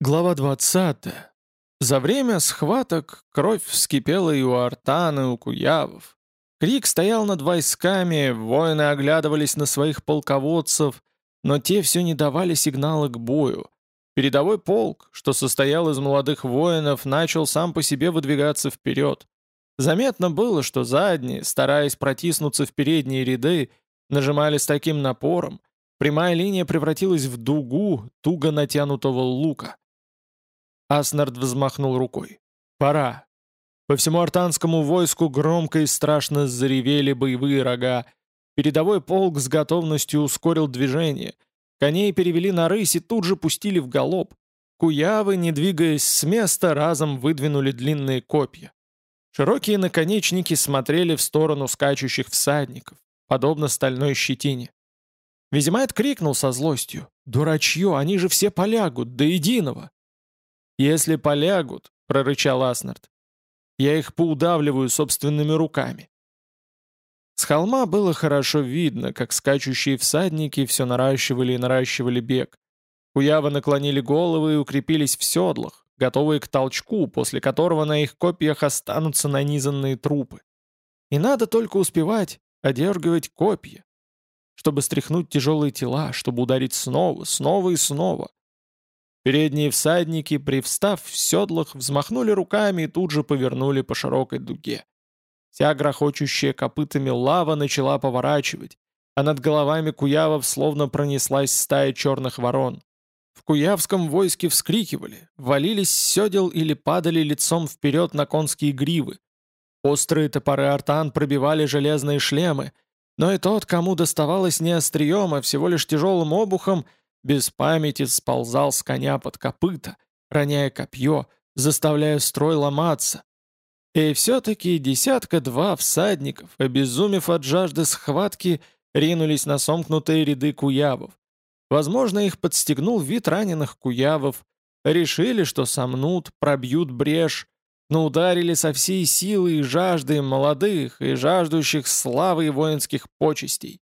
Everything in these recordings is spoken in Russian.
Глава 20. За время схваток кровь вскипела и у артан, и у куявов. Крик стоял над войсками, воины оглядывались на своих полководцев, но те все не давали сигнала к бою. Передовой полк, что состоял из молодых воинов, начал сам по себе выдвигаться вперед. Заметно было, что задние, стараясь протиснуться в передние ряды, нажимали с таким напором, прямая линия превратилась в дугу туго натянутого лука. Аснард взмахнул рукой. «Пора!» По всему артанскому войску громко и страшно заревели боевые рога. Передовой полк с готовностью ускорил движение. Коней перевели на рысь и тут же пустили в галоп. Куявы, не двигаясь с места, разом выдвинули длинные копья. Широкие наконечники смотрели в сторону скачущих всадников, подобно стальной щетине. Визимайт крикнул со злостью. «Дурачье, они же все полягут, до единого!» «Если полягут», — прорычал Аснард, — «я их поудавливаю собственными руками». С холма было хорошо видно, как скачущие всадники все наращивали и наращивали бег. Куявы наклонили головы и укрепились в седлах, готовые к толчку, после которого на их копьях останутся нанизанные трупы. И надо только успевать одергивать копья, чтобы стряхнуть тяжелые тела, чтобы ударить снова, снова и снова. Передние всадники, привстав в седлах, взмахнули руками и тут же повернули по широкой дуге. Вся грохочущая копытами лава начала поворачивать, а над головами куявов словно пронеслась стая черных ворон. В куявском войске вскрикивали, валились с седел или падали лицом вперед на конские гривы. Острые топоры артан пробивали железные шлемы, но и тот, кому доставалось не острием, а всего лишь тяжелым обухом — без памяти сползал с коня под копыта, роняя копье, заставляя строй ломаться. И все-таки десятка-два всадников, обезумев от жажды схватки, ринулись на сомкнутые ряды куявов. Возможно, их подстегнул вид раненых куявов. Решили, что сомнут, пробьют брешь, но ударили со всей силы и жажды молодых и жаждущих славы и воинских почестей.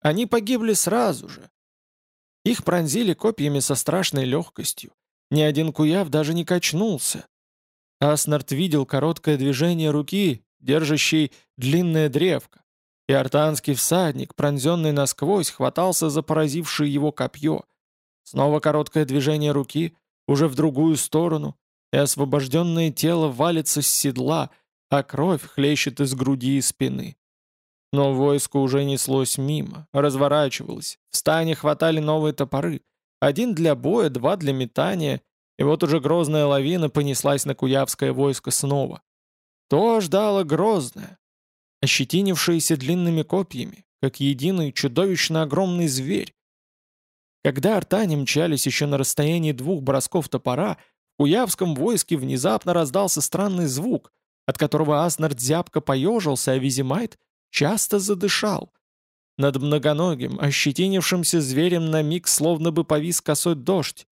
Они погибли сразу же, их пронзили копьями со страшной легкостью. Ни один куяв даже не качнулся. Аснард видел короткое движение руки, держащей длинное древко, и артанский всадник, пронзенный насквозь, хватался за поразившее его копье. Снова короткое движение руки, уже в другую сторону, и освобожденное тело валится с седла, а кровь хлещет из груди и спины. Но войско уже неслось мимо, разворачивалось. В стане хватали новые топоры. Один для боя, два для метания. И вот уже грозная лавина понеслась на куявское войско снова. То ждало грозное, ощетинившееся длинными копьями, как единый чудовищно огромный зверь. Когда артане мчались еще на расстоянии двух бросков топора, в куявском войске внезапно раздался странный звук, от которого Аснард зябко поежился, а Визимайт часто задышал. Над многоногим, ощетинившимся зверем на миг словно бы повис косой дождь.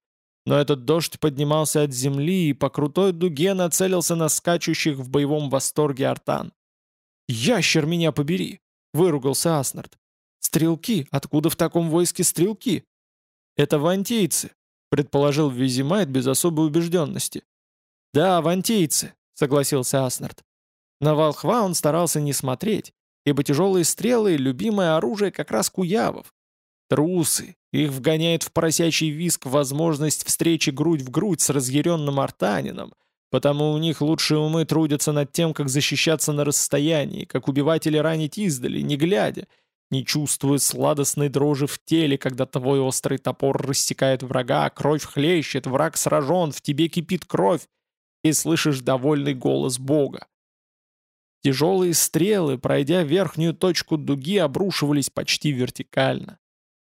Но этот дождь поднимался от земли и по крутой дуге нацелился на скачущих в боевом восторге артан. «Ящер меня побери!» — выругался Аснард. «Стрелки? Откуда в таком войске стрелки?» «Это вантейцы», — предположил Визимайт без особой убежденности. «Да, вантейцы», — согласился Аснард. На волхва он старался не смотреть, ибо тяжелые стрелы — любимое оружие как раз куявов. Трусы, их вгоняет в поросячий виск возможность встречи грудь в грудь с разъяренным артанином, потому у них лучшие умы трудятся над тем, как защищаться на расстоянии, как убивать или ранить издали, не глядя, не чувствуя сладостной дрожи в теле, когда твой острый топор рассекает врага, кровь хлещет, враг сражен, в тебе кипит кровь, и слышишь довольный голос Бога. Тяжелые стрелы, пройдя верхнюю точку дуги, обрушивались почти вертикально.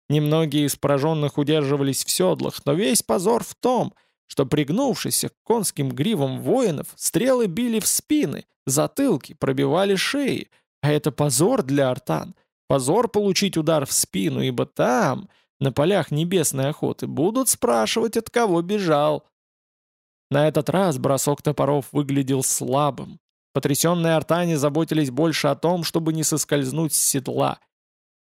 Немногие из пораженных удерживались в седлах, но весь позор в том, что пригнувшись к конским гривам воинов, стрелы били в спины, затылки, пробивали шеи, а это позор для артан. Позор получить удар в спину, ибо там, на полях небесной охоты, будут спрашивать, от кого бежал. На этот раз бросок топоров выглядел слабым, Потрясенные артане заботились больше о том, чтобы не соскользнуть с седла.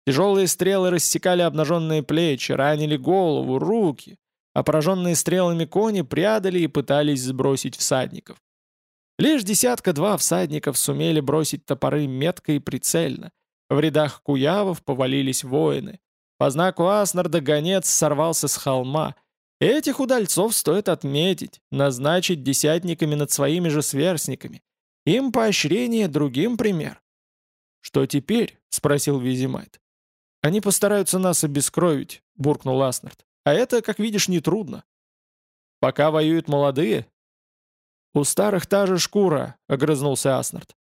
Тяжелые стрелы рассекали обнаженные плечи, ранили голову, руки. а пораженные стрелами кони прядали и пытались сбросить всадников. Лишь десятка-два всадников сумели бросить топоры метко и прицельно. В рядах куявов повалились воины. По знаку Аснарда гонец сорвался с холма. Этих удальцов стоит отметить, назначить десятниками над своими же сверстниками. Им поощрение, другим пример. «Что теперь?» — спросил Визимайт. «Они постараются нас обескровить», — буркнул Аснард. «А это, как видишь, нетрудно». «Пока воюют молодые?» «У старых та же шкура», — огрызнулся Аснард.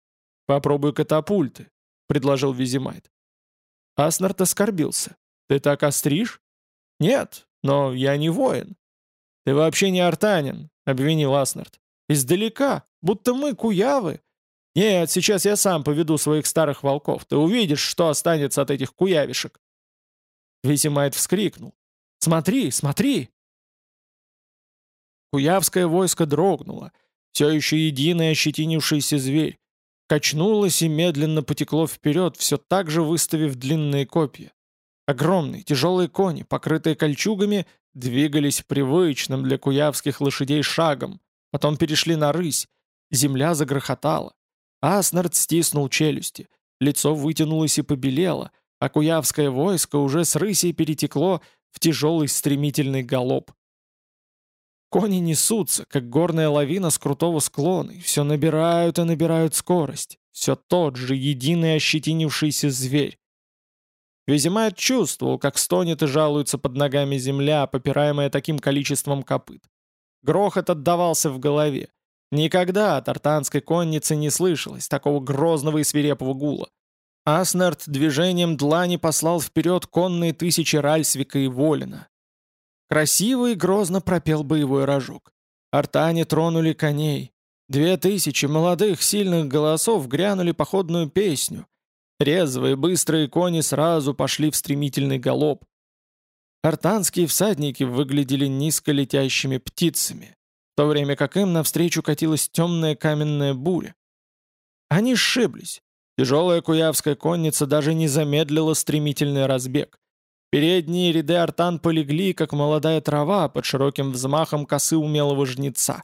«Попробуй катапульты», — предложил Визимайт. Аснард оскорбился. «Ты так остришь?» «Нет, но я не воин». «Ты вообще не артанин», — обвинил Аснард. «Издалека, будто мы куявы, «Нет, сейчас я сам поведу своих старых волков. Ты увидишь, что останется от этих куявишек». Висимайт вскрикнул. «Смотри, смотри!» Куявское войско дрогнуло, все еще единый ощетинившийся зверь. Качнулось и медленно потекло вперед, все так же выставив длинные копья. Огромные, тяжелые кони, покрытые кольчугами, двигались привычным для куявских лошадей шагом, потом перешли на рысь. Земля загрохотала. Аснард стиснул челюсти, лицо вытянулось и побелело, а куявское войско уже с рысей перетекло в тяжелый стремительный галоп. Кони несутся, как горная лавина с крутого склона, и все набирают и набирают скорость. Все тот же единый ощетинившийся зверь. Визимайт чувствовал, как стонет и жалуется под ногами земля, попираемая таким количеством копыт. Грохот отдавался в голове. Никогда от артанской конницы не слышалось такого грозного и свирепого гула. Аснард движением длани послал вперед конные тысячи Ральсвика и Волина. Красиво и грозно пропел боевой рожок. Артане тронули коней. Две тысячи молодых сильных голосов грянули походную песню. Резвые быстрые кони сразу пошли в стремительный галоп. Артанские всадники выглядели низко летящими птицами то время как им навстречу катилась темная каменная буря. Они сшиблись. Тяжелая куявская конница даже не замедлила стремительный разбег. Передние ряды артан полегли, как молодая трава под широким взмахом косы умелого жнеца.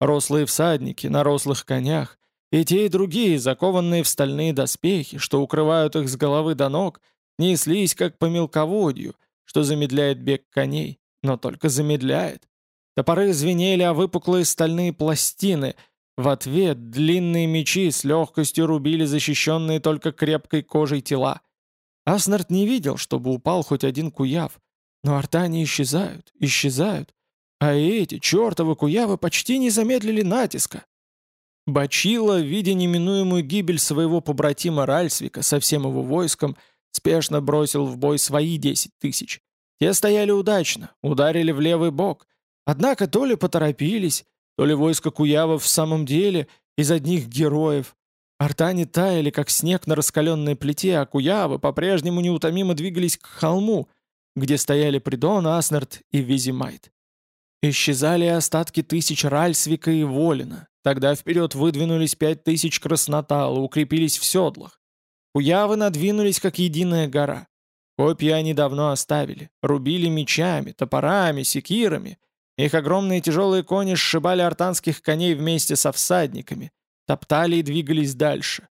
Рослые всадники на рослых конях, и те, и другие, закованные в стальные доспехи, что укрывают их с головы до ног, неслись, как по мелководью, что замедляет бег коней, но только замедляет. Топоры звенели о выпуклые стальные пластины. В ответ длинные мечи с легкостью рубили защищенные только крепкой кожей тела. Аснард не видел, чтобы упал хоть один куяв. Но артане исчезают, исчезают. А эти, чертовы куявы, почти не замедлили натиска. Бачила, видя неминуемую гибель своего побратима Ральсвика со всем его войском, спешно бросил в бой свои десять тысяч. Те стояли удачно, ударили в левый бок — Однако то ли поторопились, то ли войско Куявов в самом деле из одних героев. Артане таяли, как снег на раскаленной плите, а Куявы по-прежнему неутомимо двигались к холму, где стояли Придон, Аснард и Визимайт. Исчезали остатки тысяч Ральсвика и Волина. Тогда вперед выдвинулись пять тысяч Краснотала, укрепились в седлах. Куявы надвинулись, как единая гора. Копья они давно оставили, рубили мечами, топорами, секирами, их огромные тяжелые кони сшибали артанских коней вместе со всадниками, топтали и двигались дальше.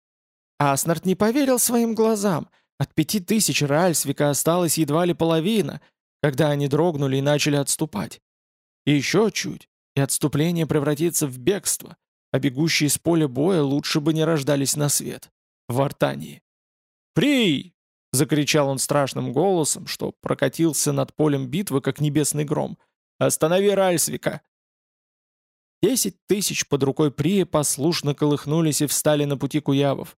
Аснард не поверил своим глазам. От пяти тысяч Ральсвика осталась едва ли половина, когда они дрогнули и начали отступать. И еще чуть, и отступление превратится в бегство, а бегущие с поля боя лучше бы не рождались на свет. В Артании. «Прий!» — закричал он страшным голосом, что прокатился над полем битвы, как небесный гром — Останови Ральсвика!» Десять тысяч под рукой Прия послушно колыхнулись и встали на пути куявов.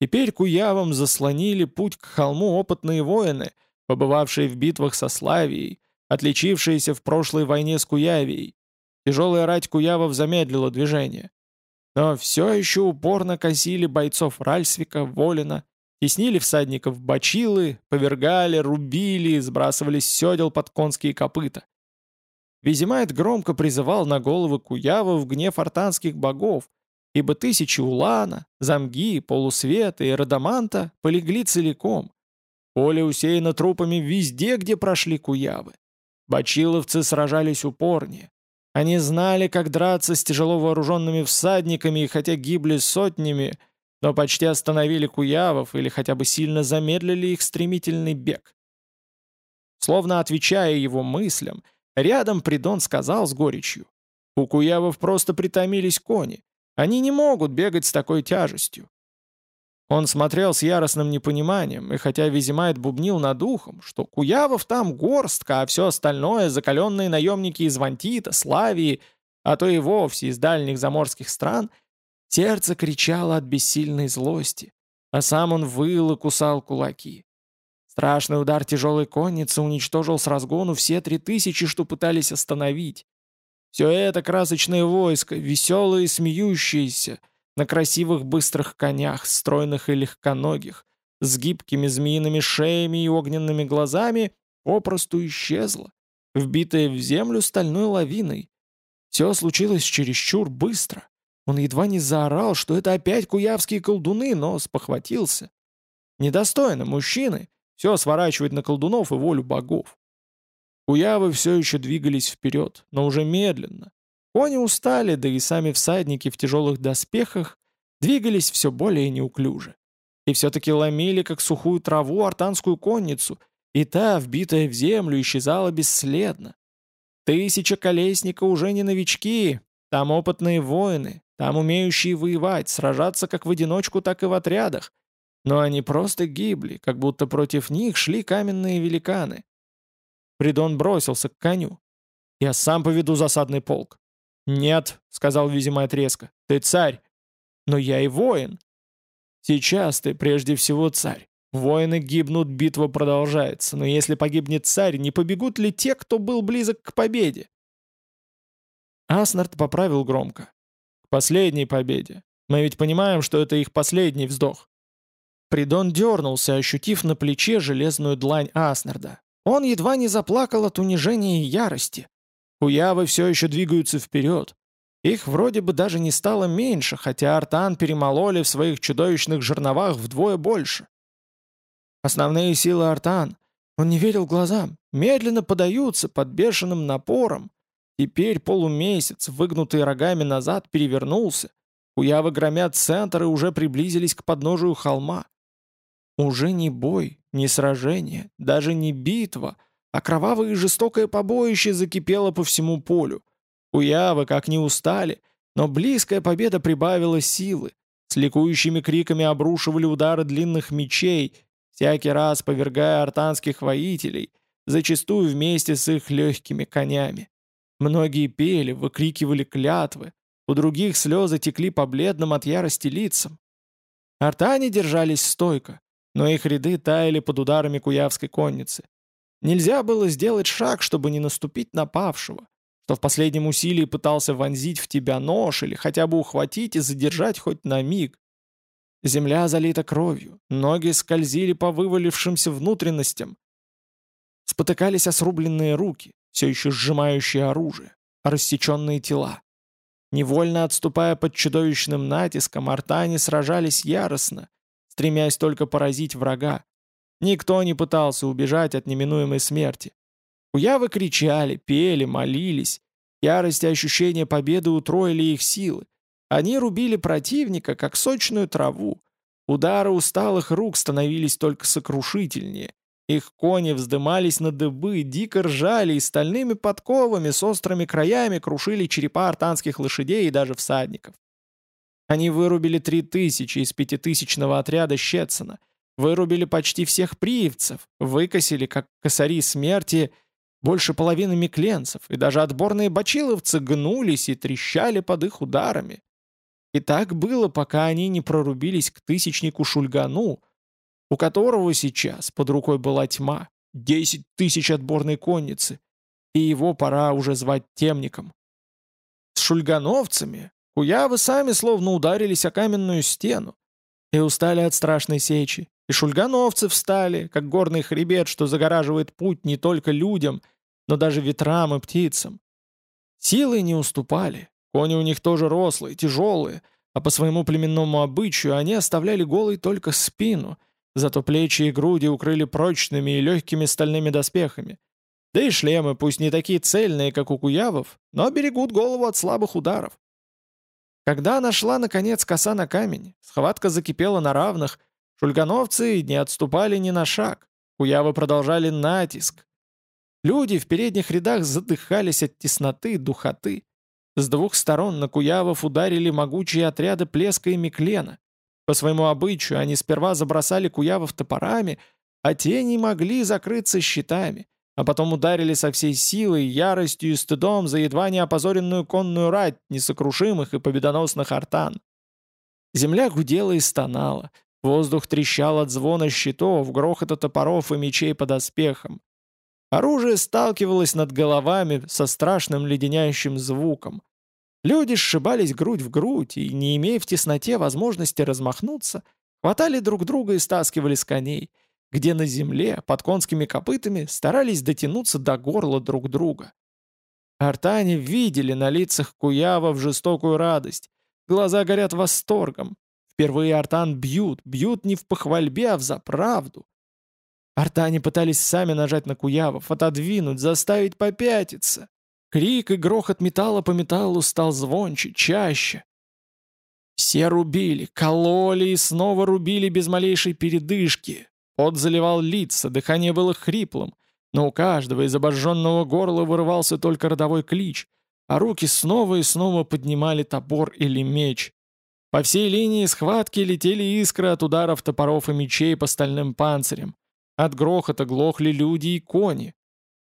Теперь куявам заслонили путь к холму опытные воины, побывавшие в битвах со Славией, отличившиеся в прошлой войне с Куявией. Тяжелая рать куявов замедлила движение. Но все еще упорно косили бойцов Ральсвика, Волина, теснили всадников бачилы, повергали, рубили, сбрасывали с седел под конские копыта. Визимайт громко призывал на головы Куявов гнев артанских богов, ибо тысячи Улана, Замги, Полусвета и Радаманта полегли целиком. Поле усеяно трупами везде, где прошли Куявы. Бачиловцы сражались упорнее. Они знали, как драться с тяжело вооруженными всадниками, и хотя гибли сотнями, но почти остановили куявов или хотя бы сильно замедлили их стремительный бег. Словно отвечая его мыслям, рядом Придон сказал с горечью. У куявов просто притомились кони. Они не могут бегать с такой тяжестью. Он смотрел с яростным непониманием, и хотя Визимайт бубнил над ухом, что Куявов там горстка, а все остальное — закаленные наемники из Вантита, Славии, а то и вовсе из дальних заморских стран, сердце кричало от бессильной злости, а сам он выл и кусал кулаки. Страшный удар тяжелой конницы уничтожил с разгону все три тысячи, что пытались остановить. Все это красочное войско, веселое и смеющееся — на красивых быстрых конях, стройных и легконогих, с гибкими змеиными шеями и огненными глазами, попросту исчезла, вбитая в землю стальной лавиной. Все случилось чересчур быстро. Он едва не заорал, что это опять куявские колдуны, но спохватился. Недостойно мужчины все сворачивать на колдунов и волю богов. Куявы все еще двигались вперед, но уже медленно, Кони устали, да и сами всадники в тяжелых доспехах двигались все более неуклюже. И все-таки ломили, как сухую траву, артанскую конницу, и та, вбитая в землю, исчезала бесследно. Тысяча колесника уже не новички, там опытные воины, там умеющие воевать, сражаться как в одиночку, так и в отрядах. Но они просто гибли, как будто против них шли каменные великаны. Придон бросился к коню. «Я сам поведу засадный полк. «Нет», — сказал Визимайт резко, — «ты царь». «Но я и воин». «Сейчас ты прежде всего царь. Воины гибнут, битва продолжается, но если погибнет царь, не побегут ли те, кто был близок к победе?» Аснард поправил громко. «К последней победе. Мы ведь понимаем, что это их последний вздох». Придон дернулся, ощутив на плече железную длань Аснарда. Он едва не заплакал от унижения и ярости. Куявы все еще двигаются вперед. Их вроде бы даже не стало меньше, хотя артан перемололи в своих чудовищных жерновах вдвое больше. Основные силы артан, он не верил глазам, медленно подаются под бешеным напором. Теперь полумесяц, выгнутый рогами назад, перевернулся. Куявы громят центр и уже приблизились к подножию холма. Уже не бой, не сражение, даже не битва — а кровавое и жестокое побоище закипело по всему полю. Уявы как не устали, но близкая победа прибавила силы. С ликующими криками обрушивали удары длинных мечей, всякий раз повергая артанских воителей, зачастую вместе с их легкими конями. Многие пели, выкрикивали клятвы, у других слезы текли по бледным от ярости лицам. Артане держались стойко, но их ряды таяли под ударами куявской конницы. Нельзя было сделать шаг, чтобы не наступить на павшего, что в последнем усилии пытался вонзить в тебя нож или хотя бы ухватить и задержать хоть на миг. Земля залита кровью, ноги скользили по вывалившимся внутренностям. Спотыкались о срубленные руки, все еще сжимающие оружие, рассеченные тела. Невольно отступая под чудовищным натиском, артане сражались яростно, стремясь только поразить врага, Никто не пытался убежать от неминуемой смерти. Уявы кричали, пели, молились. Ярость и ощущение победы утроили их силы. Они рубили противника, как сочную траву. Удары усталых рук становились только сокрушительнее. Их кони вздымались на дыбы, дико ржали и стальными подковами с острыми краями крушили черепа артанских лошадей и даже всадников. Они вырубили три тысячи из пятитысячного отряда Щетсона — Вырубили почти всех приевцев, выкосили, как косари смерти, больше половины микленцев, и даже отборные бачиловцы гнулись и трещали под их ударами. И так было, пока они не прорубились к тысячнику Шульгану, у которого сейчас под рукой была тьма, десять тысяч отборной конницы, и его пора уже звать темником. С шульгановцами куявы сами словно ударились о каменную стену и устали от страшной сечи, и шульгановцы встали, как горный хребет, что загораживает путь не только людям, но даже ветрам и птицам. Силы не уступали, кони у них тоже рослые, тяжелые, а по своему племенному обычаю они оставляли голой только спину, зато плечи и груди укрыли прочными и легкими стальными доспехами. Да и шлемы, пусть не такие цельные, как у куявов, но берегут голову от слабых ударов. Когда нашла, наконец, коса на камень, схватка закипела на равных, шульгановцы не отступали ни на шаг, куявы продолжали натиск. Люди в передних рядах задыхались от тесноты, духоты. С двух сторон на куявов ударили могучие отряды Плеска и Миклена. По своему обычаю они сперва забросали куявов топорами, а те не могли закрыться щитами, а потом ударили со всей силой, яростью и стыдом за едва не опозоренную конную рать несокрушимых и победоносных артан. Земля гудела и стонала, воздух трещал от звона щитов, грохота топоров и мечей под оспехом. Оружие сталкивалось над головами со страшным леденящим звуком. Люди сшибались грудь в грудь и, не имея в тесноте возможности размахнуться, хватали друг друга и стаскивали с коней, где на земле, под конскими копытами, старались дотянуться до горла друг друга. Артане видели на лицах Куява в жестокую радость, глаза горят восторгом. Впервые артан бьют, бьют не в похвальбе, а в заправду. Артане пытались сами нажать на Куявов, отодвинуть, заставить попятиться. Крик и грохот металла по металлу стал звонче, чаще. Все рубили, кололи и снова рубили без малейшей передышки. Пот заливал лица, дыхание было хриплым, но у каждого из обожженного горла вырывался только родовой клич, а руки снова и снова поднимали топор или меч. По всей линии схватки летели искры от ударов топоров и мечей по стальным панцирям. От грохота глохли люди и кони.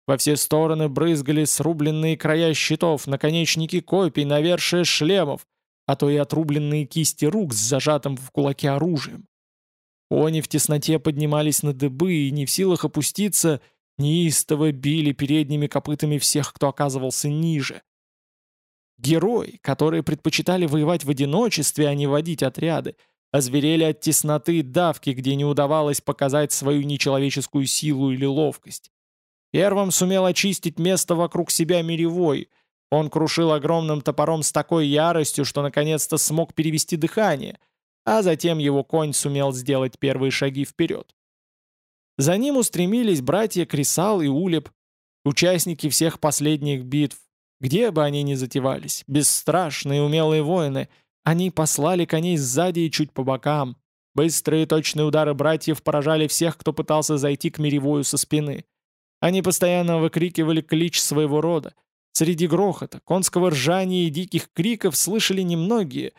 Во все стороны брызгали срубленные края щитов, наконечники копий, навершие шлемов, а то и отрубленные кисти рук с зажатым в кулаке оружием. Кони в тесноте поднимались на дыбы и, не в силах опуститься, неистово били передними копытами всех, кто оказывался ниже. Герои, которые предпочитали воевать в одиночестве, а не водить отряды, озверели от тесноты и давки, где не удавалось показать свою нечеловеческую силу или ловкость. Первым сумел очистить место вокруг себя Миревой. Он крушил огромным топором с такой яростью, что наконец-то смог перевести дыхание, а затем его конь сумел сделать первые шаги вперед. За ним устремились братья Крисал и Улеп, участники всех последних битв, где бы они ни затевались, бесстрашные умелые воины — они послали коней сзади и чуть по бокам. Быстрые точные удары братьев поражали всех, кто пытался зайти к Миревою со спины. Они постоянно выкрикивали клич своего рода. Среди грохота, конского ржания и диких криков слышали немногие,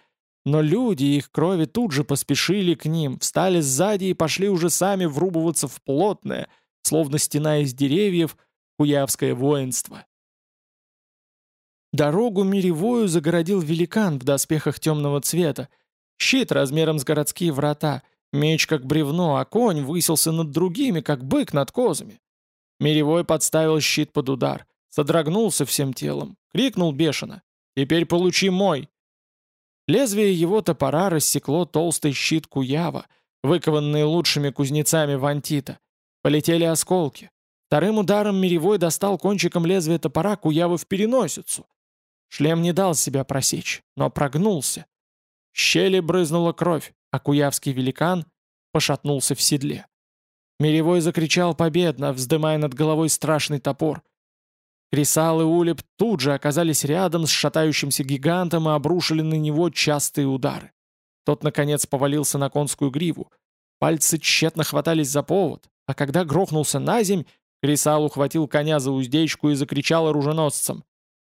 но люди их крови тут же поспешили к ним, встали сзади и пошли уже сами врубываться в плотное, словно стена из деревьев, куявское воинство. Дорогу миревую загородил великан в доспехах темного цвета. Щит размером с городские врата, меч как бревно, а конь высился над другими, как бык над козами. Миревой подставил щит под удар, содрогнулся всем телом, крикнул бешено. «Теперь получи мой!» Лезвие его топора рассекло толстый щит Куява, выкованный лучшими кузнецами Вантита. Полетели осколки. Вторым ударом Миревой достал кончиком лезвия топора Куявы в переносицу. Шлем не дал себя просечь, но прогнулся. В щели брызнула кровь, а куявский великан пошатнулся в седле. Миревой закричал победно, вздымая над головой страшный топор. Крисал и Улеп тут же оказались рядом с шатающимся гигантом и обрушили на него частые удары. Тот, наконец, повалился на конскую гриву. Пальцы тщетно хватались за повод, а когда грохнулся на земь, Крисал ухватил коня за уздечку и закричал оруженосцам.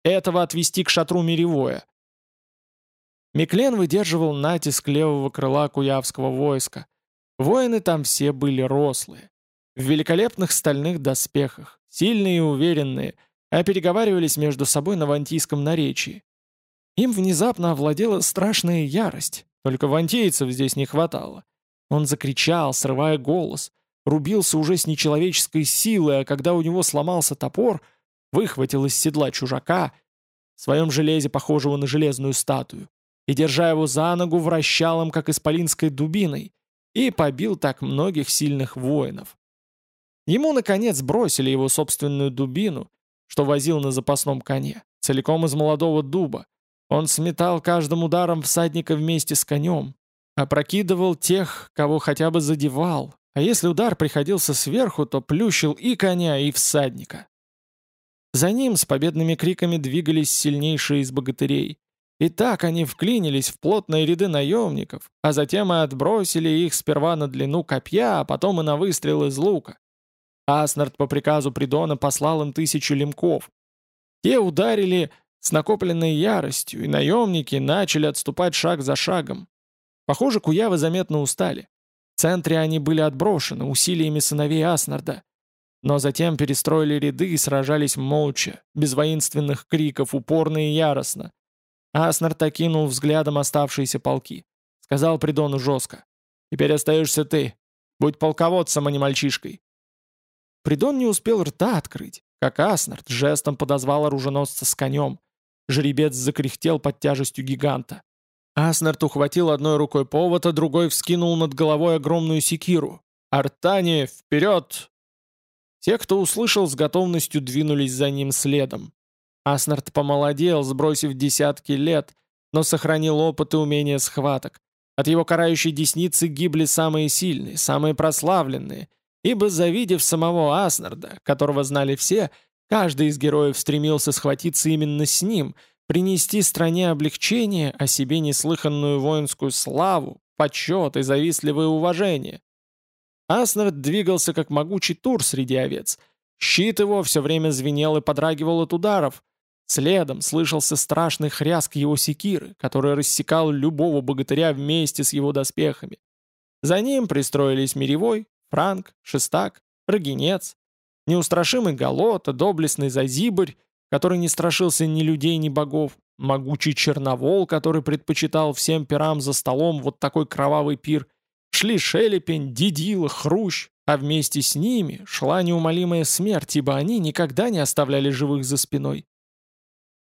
Этого отвести к шатру Миревое. Миклен выдерживал натиск левого крыла куявского войска. Воины там все были рослые. В великолепных стальных доспехах, сильные и уверенные, а переговаривались между собой на вантийском наречии. Им внезапно овладела страшная ярость, только вантейцев здесь не хватало. Он закричал, срывая голос, рубился уже с нечеловеческой силой, а когда у него сломался топор — выхватил из седла чужака, в своем железе похожего на железную статую, и, держа его за ногу, вращал им, как исполинской дубиной, и побил так многих сильных воинов. Ему, наконец, бросили его собственную дубину, что возил на запасном коне, целиком из молодого дуба. Он сметал каждым ударом всадника вместе с конем, опрокидывал тех, кого хотя бы задевал, а если удар приходился сверху, то плющил и коня, и всадника. За ним с победными криками двигались сильнейшие из богатырей. И так они вклинились в плотные ряды наемников, а затем и отбросили их сперва на длину копья, а потом и на выстрел из лука. Аснард по приказу Придона послал им тысячу лемков. Те ударили с накопленной яростью, и наемники начали отступать шаг за шагом. Похоже, куявы заметно устали. В центре они были отброшены усилиями сыновей Аснарда. Но затем перестроили ряды и сражались молча, без воинственных криков, упорно и яростно. Аснард окинул взглядом оставшиеся полки. Сказал Придону жестко. «Теперь остаешься ты. Будь полководцем, а не мальчишкой». Придон не успел рта открыть, как Аснард жестом подозвал оруженосца с конем. Жеребец закряхтел под тяжестью гиганта. Аснард ухватил одной рукой повод, а другой вскинул над головой огромную секиру. «Артане, вперед!» Те, кто услышал, с готовностью двинулись за ним следом. Аснард помолодел, сбросив десятки лет, но сохранил опыт и умение схваток. От его карающей десницы гибли самые сильные, самые прославленные, ибо, завидев самого Аснарда, которого знали все, каждый из героев стремился схватиться именно с ним — принести стране облегчение, а себе неслыханную воинскую славу, почет и завистливое уважение. Аснард двигался как могучий тур среди овец. Щит его все время звенел и подрагивал от ударов. Следом слышался страшный хряск его секиры, который рассекал любого богатыря вместе с его доспехами. За ним пристроились Миревой, Франк, Шестак, Рогенец, неустрашимый Галота, доблестный Зазибырь, который не страшился ни людей, ни богов, могучий черновол, который предпочитал всем пирам за столом вот такой кровавый пир, шли Шелепень, Дидила, Хрущ, а вместе с ними шла неумолимая смерть, ибо они никогда не оставляли живых за спиной.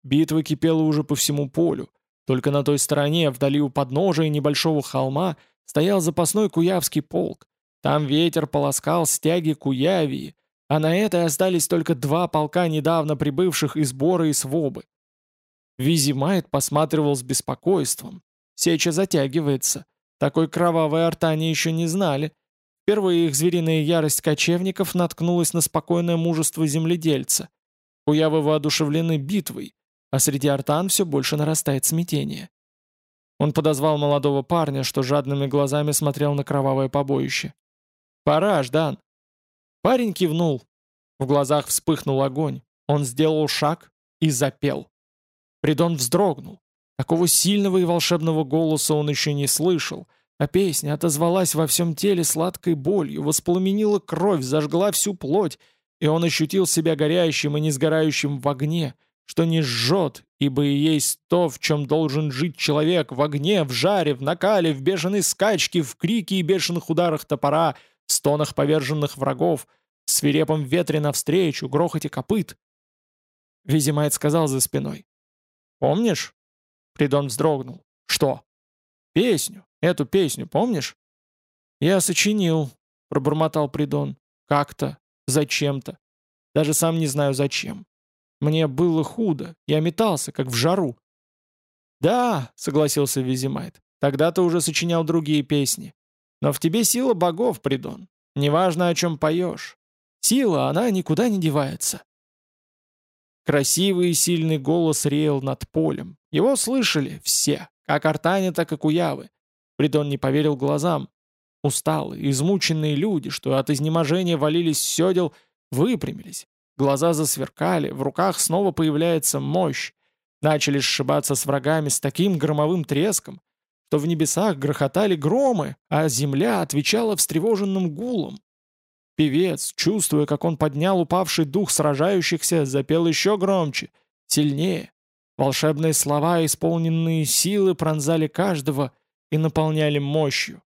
Битва кипела уже по всему полю, только на той стороне, вдали у подножия небольшого холма, стоял запасной куявский полк. Там ветер полоскал стяги Куявии, а на это остались только два полка недавно прибывших из Бора и Свобы. Визимайт посматривал с беспокойством. Сеча затягивается. Такой кровавой артани еще не знали. Впервые их звериная ярость кочевников наткнулась на спокойное мужество земледельца. Куявы воодушевлены битвой, а среди артан все больше нарастает смятение. Он подозвал молодого парня, что жадными глазами смотрел на кровавое побоище. «Пора, Ждан!» Парень кивнул. В глазах вспыхнул огонь. Он сделал шаг и запел. Придон вздрогнул. Такого сильного и волшебного голоса он еще не слышал, а песня отозвалась во всем теле сладкой болью, воспламенила кровь, зажгла всю плоть, и он ощутил себя горящим и не сгорающим в огне, что не жжет, ибо и есть то, в чем должен жить человек, в огне, в жаре, в накале, в бешеной скачке, в крике и бешеных ударах топора — стонах поверженных врагов, в свирепом ветре навстречу, грохоте копыт. Визимайт сказал за спиной. «Помнишь?» Придон вздрогнул. «Что?» «Песню. Эту песню, помнишь?» «Я сочинил», — пробормотал Придон. «Как-то. Зачем-то. Даже сам не знаю зачем. Мне было худо. Я метался, как в жару». «Да», — согласился Визимайт. «Тогда ты уже сочинял другие песни. Но в тебе сила богов, Придон. Неважно, о чем поешь. Сила, она никуда не девается. Красивый и сильный голос реял над полем. Его слышали все, как артане, так и куявы. Придон не поверил глазам. Усталые, измученные люди, что от изнеможения валились с седел, выпрямились. Глаза засверкали, в руках снова появляется мощь. Начали сшибаться с врагами с таким громовым треском, то в небесах грохотали громы, а земля отвечала встревоженным гулом. Певец, чувствуя, как он поднял упавший дух сражающихся, запел еще громче, сильнее. Волшебные слова, исполненные силы, пронзали каждого и наполняли мощью.